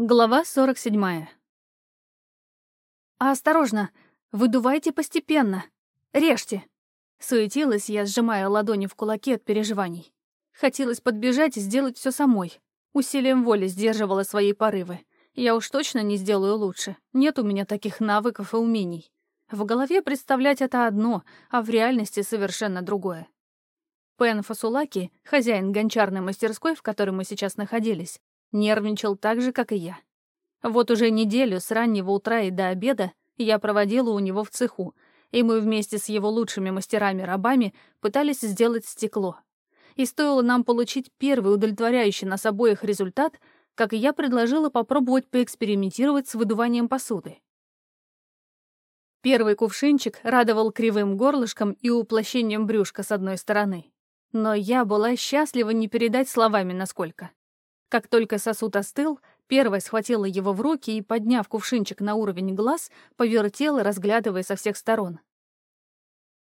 Глава 47. «А осторожно! Выдувайте постепенно! Режьте!» Суетилась я, сжимая ладони в кулаки от переживаний. Хотелось подбежать и сделать все самой. Усилием воли сдерживала свои порывы. Я уж точно не сделаю лучше. Нет у меня таких навыков и умений. В голове представлять это одно, а в реальности совершенно другое. Пен Фасулаки, хозяин гончарной мастерской, в которой мы сейчас находились, Нервничал так же, как и я. Вот уже неделю с раннего утра и до обеда я проводила у него в цеху, и мы вместе с его лучшими мастерами-рабами пытались сделать стекло. И стоило нам получить первый удовлетворяющий нас обоих результат, как я предложила попробовать поэкспериментировать с выдуванием посуды. Первый кувшинчик радовал кривым горлышком и уплощением брюшка с одной стороны. Но я была счастлива не передать словами насколько. Как только сосуд остыл, первая схватила его в руки и, подняв кувшинчик на уровень глаз, повертела, разглядывая со всех сторон.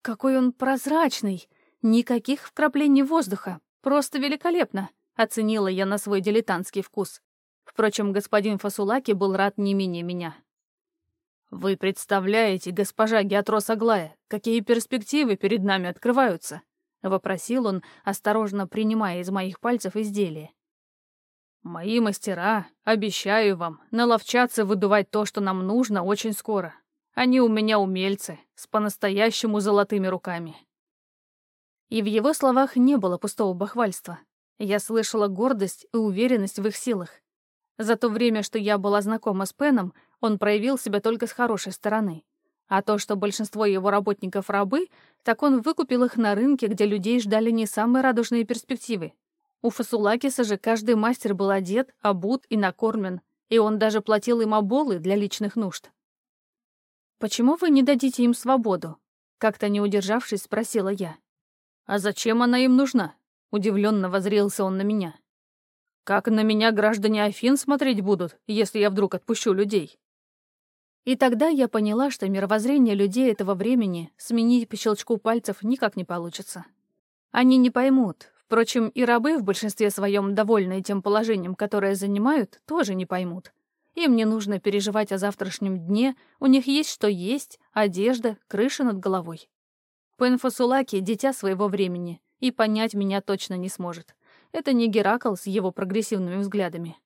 «Какой он прозрачный! Никаких вкраплений воздуха! Просто великолепно!» — оценила я на свой дилетантский вкус. Впрочем, господин Фасулаки был рад не менее меня. «Вы представляете, госпожа Геатрос Аглая, какие перспективы перед нами открываются?» — вопросил он, осторожно принимая из моих пальцев изделие. Мои мастера, обещаю вам, наловчаться выдувать то, что нам нужно, очень скоро. Они у меня умельцы, с по-настоящему золотыми руками. И в его словах не было пустого бахвальства. Я слышала гордость и уверенность в их силах. За то время, что я была знакома с Пеном, он проявил себя только с хорошей стороны. А то, что большинство его работников рабы, так он выкупил их на рынке, где людей ждали не самые радужные перспективы. У Фасулакиса же каждый мастер был одет, обут и накормен, и он даже платил им оболы для личных нужд. «Почему вы не дадите им свободу?» Как-то не удержавшись, спросила я. «А зачем она им нужна?» Удивленно возрился он на меня. «Как на меня граждане Афин смотреть будут, если я вдруг отпущу людей?» И тогда я поняла, что мировоззрение людей этого времени сменить по щелчку пальцев никак не получится. Они не поймут, Впрочем, и рабы в большинстве своем, довольные тем положением, которое занимают, тоже не поймут. Им не нужно переживать о завтрашнем дне, у них есть что есть, одежда, крыша над головой. Пенфасулаки — дитя своего времени, и понять меня точно не сможет. Это не Геракл с его прогрессивными взглядами.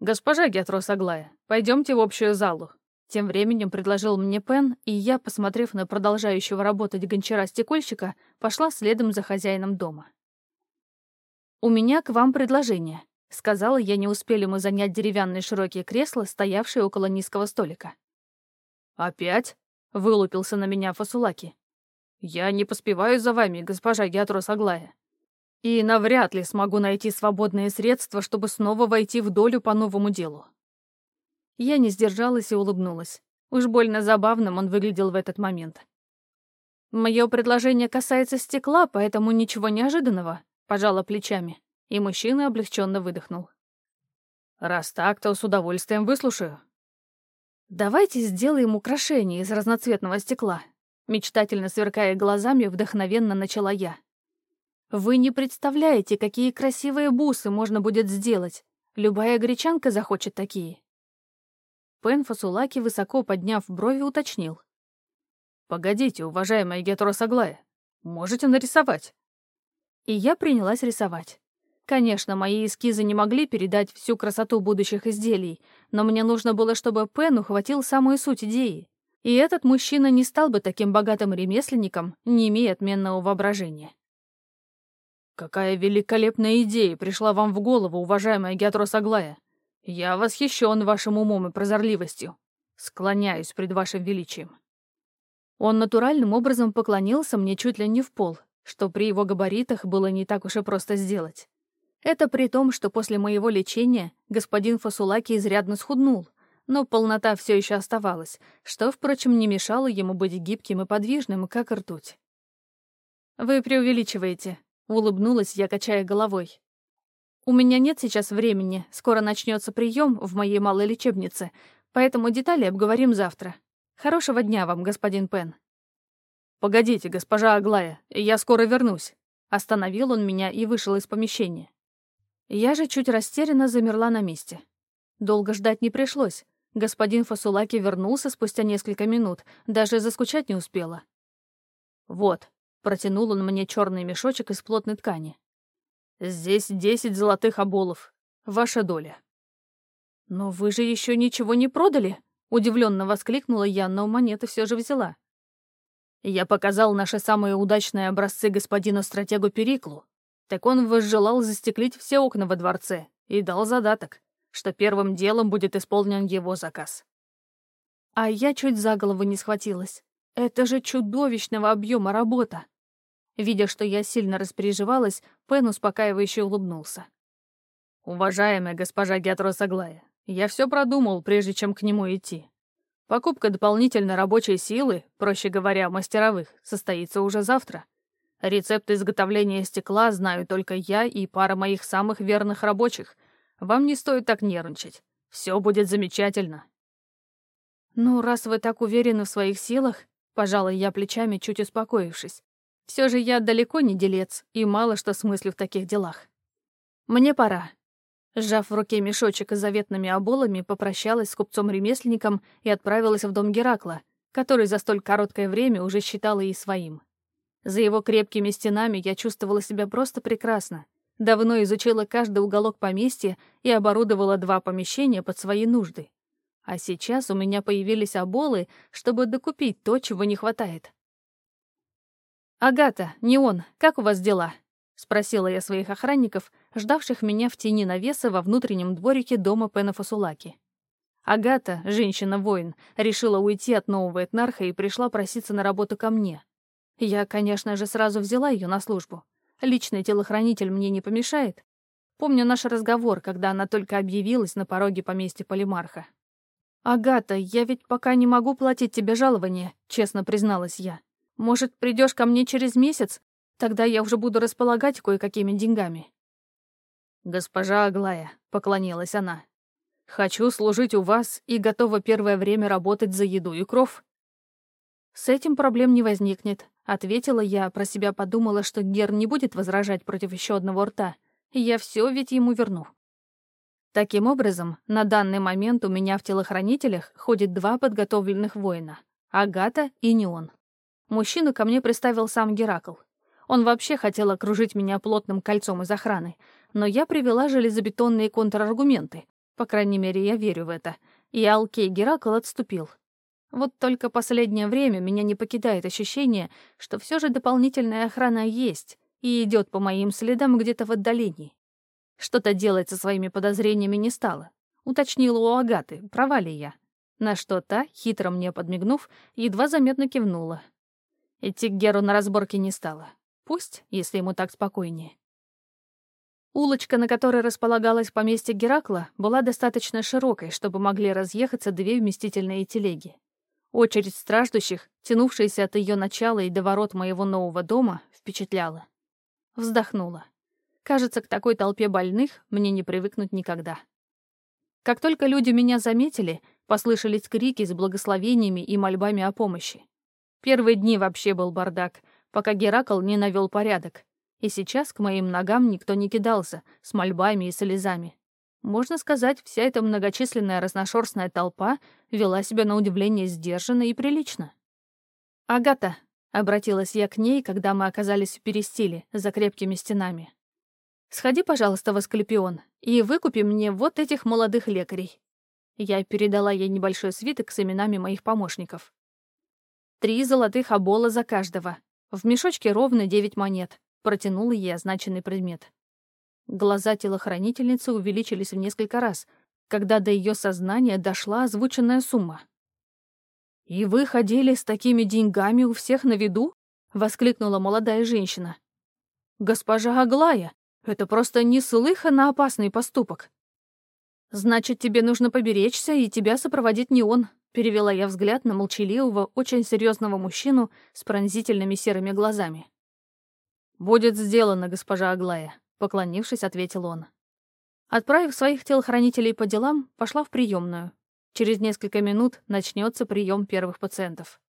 «Госпожа Гетрос Аглая, пойдемте в общую залу», тем временем предложил мне Пен, и я, посмотрев на продолжающего работать гончара-стекольщика, пошла следом за хозяином дома. «У меня к вам предложение», — сказала я, не успели мы занять деревянные широкие кресла, стоявшие около низкого столика. «Опять?» — вылупился на меня Фасулаки. «Я не поспеваю за вами, госпожа Геатрос Аглая. И навряд ли смогу найти свободные средства, чтобы снова войти в долю по новому делу». Я не сдержалась и улыбнулась. Уж больно забавным он выглядел в этот момент. «Мое предложение касается стекла, поэтому ничего неожиданного», Пожала плечами, и мужчина облегченно выдохнул. «Раз так, то с удовольствием выслушаю». «Давайте сделаем украшение из разноцветного стекла», мечтательно сверкая глазами, вдохновенно начала я. «Вы не представляете, какие красивые бусы можно будет сделать. Любая гречанка захочет такие». Пен Фасулаки, высоко подняв брови, уточнил. «Погодите, уважаемая Гетрос Аглая, можете нарисовать?» И я принялась рисовать. Конечно, мои эскизы не могли передать всю красоту будущих изделий, но мне нужно было, чтобы Пен ухватил самую суть идеи. И этот мужчина не стал бы таким богатым ремесленником, не имея отменного воображения. «Какая великолепная идея пришла вам в голову, уважаемая Геатрос Аглая! Я восхищен вашим умом и прозорливостью. Склоняюсь пред вашим величием». Он натуральным образом поклонился мне чуть ли не в пол, что при его габаритах было не так уж и просто сделать. Это при том, что после моего лечения господин Фасулаки изрядно схуднул, но полнота все еще оставалась, что, впрочем, не мешало ему быть гибким и подвижным, как ртуть. «Вы преувеличиваете», — улыбнулась я, качая головой. «У меня нет сейчас времени, скоро начнется прием в моей малой лечебнице, поэтому детали обговорим завтра. Хорошего дня вам, господин Пен». «Погодите, госпожа Аглая, я скоро вернусь». Остановил он меня и вышел из помещения. Я же чуть растерянно замерла на месте. Долго ждать не пришлось. Господин Фасулаки вернулся спустя несколько минут, даже заскучать не успела. «Вот», — протянул он мне черный мешочек из плотной ткани. «Здесь десять золотых оболов. Ваша доля». «Но вы же еще ничего не продали?» — удивленно воскликнула я, но монеты все же взяла. Я показал наши самые удачные образцы господину стратегу Периклу. Так он возжелал застеклить все окна во дворце и дал задаток, что первым делом будет исполнен его заказ. А я чуть за голову не схватилась. Это же чудовищного объема работа. Видя, что я сильно распереживалась, Пен успокаивающе улыбнулся. «Уважаемая госпожа Гетрос Аглая, я все продумал, прежде чем к нему идти. Покупка дополнительной рабочей силы, проще говоря, мастеровых, состоится уже завтра. Рецепт изготовления стекла знаю только я и пара моих самых верных рабочих. Вам не стоит так нервничать. Все будет замечательно. Ну, раз вы так уверены в своих силах, пожалуй, я плечами, чуть успокоившись. Все же я далеко не делец и мало что смыслю в таких делах. Мне пора. Сжав в руке мешочек с заветными оболами, попрощалась с купцом-ремесленником и отправилась в дом Геракла, который за столь короткое время уже считала и своим. За его крепкими стенами я чувствовала себя просто прекрасно. Давно изучила каждый уголок поместья и оборудовала два помещения под свои нужды. А сейчас у меня появились оболы, чтобы докупить то, чего не хватает. «Агата, не он, как у вас дела?» — спросила я своих охранников, ждавших меня в тени навеса во внутреннем дворике дома Пена. Агата, женщина-воин, решила уйти от нового этнарха и пришла проситься на работу ко мне. Я, конечно же, сразу взяла ее на службу. Личный телохранитель мне не помешает. Помню наш разговор, когда она только объявилась на пороге поместья Полимарха. «Агата, я ведь пока не могу платить тебе жалование», — честно призналась я. «Может, придешь ко мне через месяц? Тогда я уже буду располагать кое-какими деньгами». «Госпожа Аглая», — поклонилась она, — «хочу служить у вас и готова первое время работать за еду и кров». «С этим проблем не возникнет», — ответила я, про себя подумала, что Гер не будет возражать против еще одного рта. Я все ведь ему верну. Таким образом, на данный момент у меня в телохранителях ходит два подготовленных воина — Агата и Неон. Мужчину ко мне представил сам Геракл. Он вообще хотел окружить меня плотным кольцом из охраны, но я привела железобетонные контраргументы. По крайней мере, я верю в это. И Алкей Геракл отступил. Вот только последнее время меня не покидает ощущение, что все же дополнительная охрана есть и идет по моим следам где-то в отдалении. Что-то делать со своими подозрениями не стало. Уточнила у Агаты, права ли я. На что та, хитро мне подмигнув, едва заметно кивнула. Идти к Геру на разборки не стала. Пусть, если ему так спокойнее. Улочка, на которой располагалось поместье Геракла, была достаточно широкой, чтобы могли разъехаться две вместительные телеги. Очередь страждущих, тянувшаяся от ее начала и до ворот моего нового дома, впечатляла. Вздохнула. Кажется, к такой толпе больных мне не привыкнуть никогда. Как только люди меня заметили, послышались крики с благословениями и мольбами о помощи. Первые дни вообще был бардак, пока Геракл не навел порядок, и сейчас к моим ногам никто не кидался, с мольбами и слезами. Можно сказать, вся эта многочисленная разношерстная толпа вела себя на удивление сдержанно и прилично. «Агата», — обратилась я к ней, когда мы оказались в перестиле, за крепкими стенами. «Сходи, пожалуйста, в Асклепион и выкупи мне вот этих молодых лекарей». Я передала ей небольшой свиток с именами моих помощников. Три золотых обола за каждого. В мешочке ровно девять монет. Протянула ей означенный предмет. Глаза телохранительницы увеличились в несколько раз, когда до ее сознания дошла озвученная сумма. «И вы ходили с такими деньгами у всех на виду?» — воскликнула молодая женщина. «Госпожа Аглая, это просто неслыханно опасный поступок». «Значит, тебе нужно поберечься, и тебя сопроводит не он», — перевела я взгляд на молчаливого, очень серьезного мужчину с пронзительными серыми глазами. «Будет сделано, госпожа Аглая», — поклонившись, ответил он. Отправив своих телохранителей по делам, пошла в приемную. Через несколько минут начнется прием первых пациентов.